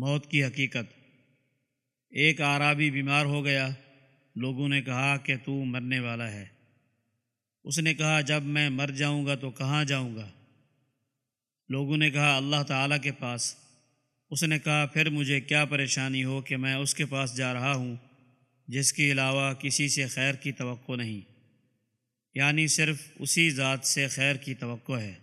موت کی حقیقت۔ ایک آرابی بیمار ہو گیا۔ لوگوں نے کہا کہ تو مرنے والا ہے۔ اس نے کہا، جب میں مر جاؤں گا تو کہاں جاؤں گا؟ لوگوں نے کہا، اللہ تعالیٰ کے پاس۔ اس نے کہا، پھر مجھے کیا پریشانی ہو کہ میں اس کے پاس جا رہا ہوں، جس کے علاوہ کسی سے خیر کی توقع نہیں۔ یعنی صرف اسی ذات سے خیر کی توقع ہے۔